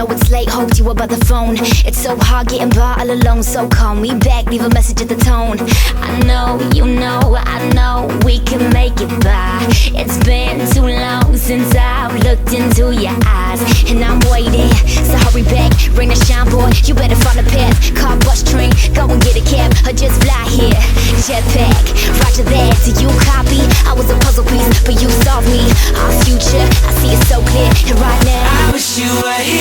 know it's late, hope you up by the phone. It's so hard getting by all alone, so call me back, leave a message at the tone. I know, you know, I know we can make it by. It's been too long since I've looked into your eyes, and I'm waiting. So hurry back, ring the shine, boy. You better find a path. Car, bus, train, go and get a cab, or just fly here. Jetpack, roger that. Do you copy? I was a puzzle piece, but you solved me. Our future, I see it so clear, and right now. I wish you were here.